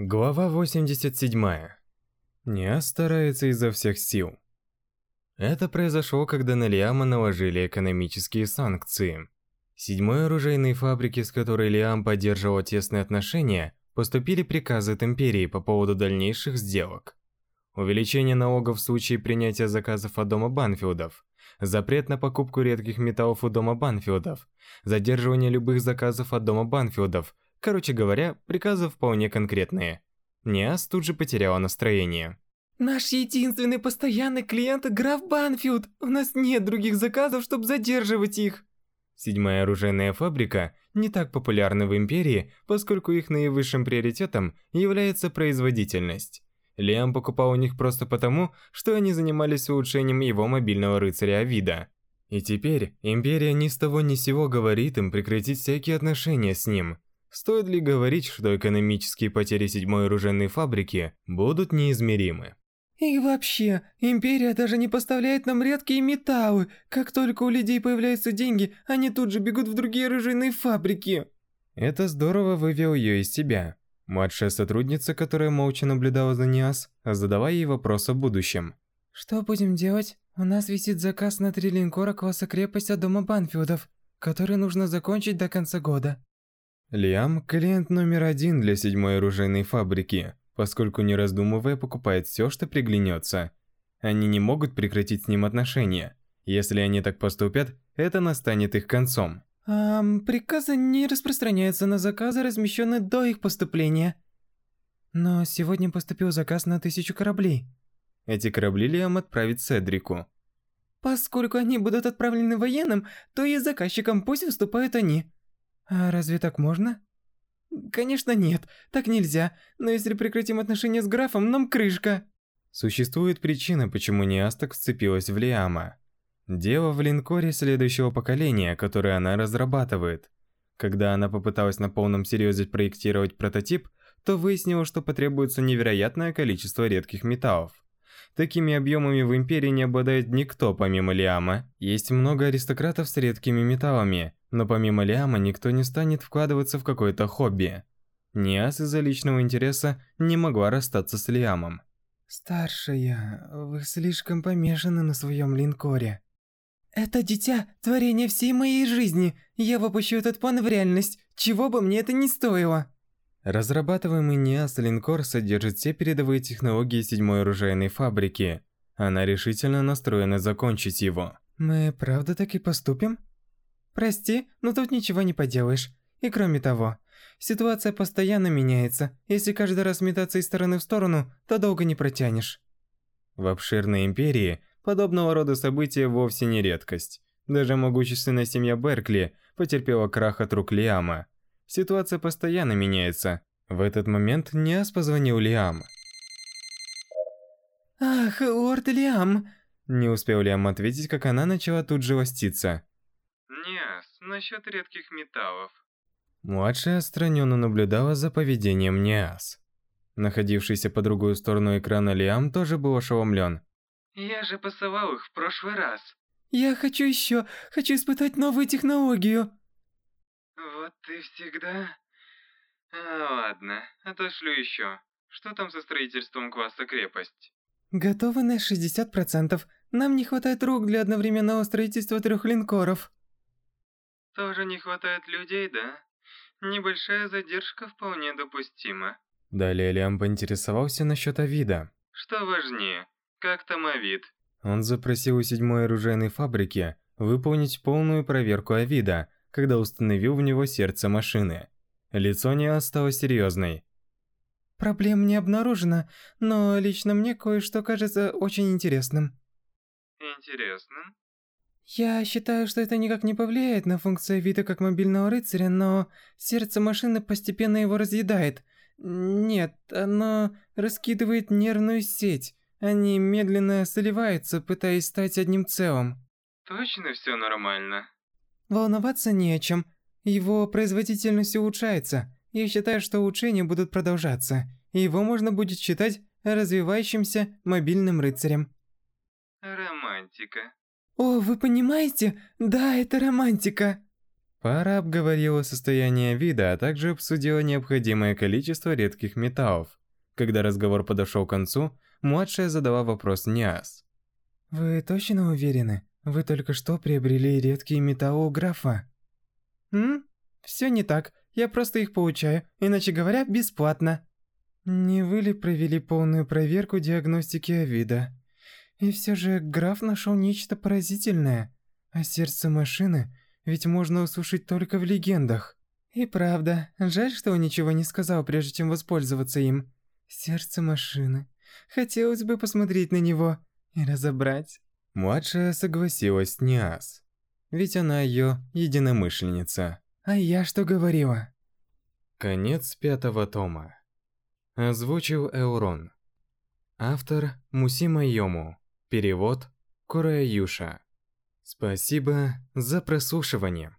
Глава 87. Неа старается изо всех сил. Это произошло, когда на Лиама наложили экономические санкции. Седьмой оружейной фабрики, с которой Лиам поддерживал тесные отношения, поступили приказы от Империи по поводу дальнейших сделок. Увеличение налогов в случае принятия заказов от Дома Банфилдов, запрет на покупку редких металлов у Дома Банфилдов, задерживание любых заказов от Дома Банфилдов. Короче говоря, приказы вполне конкретные. Ниас тут же потеряла настроение. Наш единственный постоянный клиент – граф Банфилд. У нас нет других заказов, чтобы задерживать их. Седьмая оружейная фабрика не так популярна в Империи, поскольку их наивысшим приоритетом является производительность. Лиам покупал у них просто потому, что они занимались улучшением его мобильного рыцаря Авида. И теперь Империя ни с того ни с сего говорит им прекратить всякие отношения с ним. Стоит ли говорить, что экономические потери седьмой оружейной фабрики будут неизмеримы? И вообще, Империя даже не поставляет нам редкие металлы. Как только у людей появляются деньги, они тут же бегут в другие оружейные фабрики. Это здорово вывел ее из себя. Младшая сотрудница, которая молча наблюдала за Ниас, задавая ей вопрос о будущем. Что будем делать? У нас висит заказ на три линкора класса крепость от дома Банфилдов, который нужно закончить до конца года. Лиам – клиент номер один для седьмой оружейной фабрики, поскольку не раздумывая покупает все, что приглянется. Они не могут прекратить с ним отношения. Если они так поступят, это настанет их концом. Эм, приказы не распространяются на заказы, размещенные до их поступления. Но сегодня поступил заказ на тысячу кораблей. Эти корабли Лиам отправит Седрику. Поскольку они будут отправлены военным, то и заказчикам пусть выступают они. А разве так можно? Конечно нет, так нельзя. Но если прекратим отношения с графом, нам крышка. Существует причина, почему Неасток вцепилась в Лиама. Дело в линкоре следующего поколения, который она разрабатывает. Когда она попыталась на полном серьезе проектировать прототип, то выяснила, что потребуется невероятное количество редких металлов. Такими объемами в Империи не обладает никто помимо Лиама. Есть много аристократов с редкими металлами, но помимо Лиама никто не станет вкладываться в какое-то хобби. Ниас из-за личного интереса не могла расстаться с Лиамом. «Старшая, вы слишком помешаны на своем линкоре». «Это дитя – творение всей моей жизни. Я воплощу этот план в реальность, чего бы мне это ни стоило». Разрабатываемый НИАС линкор содержит все передовые технологии седьмой оружейной фабрики. Она решительно настроена закончить его. Мы правда так и поступим? Прости, но тут ничего не поделаешь. И кроме того, ситуация постоянно меняется. Если каждый раз метаться из стороны в сторону, то долго не протянешь. В обширной империи подобного рода события вовсе не редкость. Даже могущественная семья Беркли потерпела крах от рук Лиама. Ситуация постоянно меняется. В этот момент Ниас позвонил Лиам. «Ах, лорд Лиам!» Не успел Лиам ответить, как она начала тут же ластиться. «Ниас, насчет редких металлов». Младшая отстраненно наблюдала за поведением Ниас. Находившийся по другую сторону экрана Лиам тоже был ошеломлен. «Я же посылал их в прошлый раз». «Я хочу еще, хочу испытать новую технологию». Вот ты всегда... А, ладно, отошлю еще. Что там со строительством класса крепость? Готовы на 60%. Нам не хватает рук для одновременного строительства трех линкоров. Тоже не хватает людей, да? Небольшая задержка вполне допустима. Далее Лиам поинтересовался насчет Авида. Что важнее, как там Авид? Он запросил у седьмой оружейной фабрики выполнить полную проверку Авида, когда установил в него сердце машины. Лицо не стало серьезной. Проблем не обнаружено, но лично мне кое-что кажется очень интересным. Интересным? Я считаю, что это никак не повлияет на функцию вида как мобильного рыцаря, но сердце машины постепенно его разъедает. Нет, оно раскидывает нервную сеть. Они медленно сливаются, пытаясь стать одним целым. Точно все нормально? Волноваться не о чем. Его производительность улучшается. Я считаю, что улучшения будут продолжаться. И его можно будет считать развивающимся мобильным рыцарем. Романтика. О, вы понимаете? Да, это романтика. Пара обговорила состояние вида, а также обсудила необходимое количество редких металлов. Когда разговор подошел к концу, младшая задала вопрос Ниас. «Вы точно уверены? Вы только что приобрели редкие металлы у графа?» «М? Все не так. Я просто их получаю, иначе говоря, бесплатно». «Не вы ли провели полную проверку диагностики Авида? И все же граф нашел нечто поразительное. А сердце машины ведь можно услышать только в легендах. И правда, жаль, что он ничего не сказал, прежде чем воспользоваться им. Сердце машины. Хотелось бы посмотреть на него и разобрать. Младшая согласилась с Ниас, ведь она ее единомышленница. А я что говорила? Конец пятого тома. Озвучил Эурон. Автор Мусима Йому. Перевод Курая. Спасибо за прослушивание.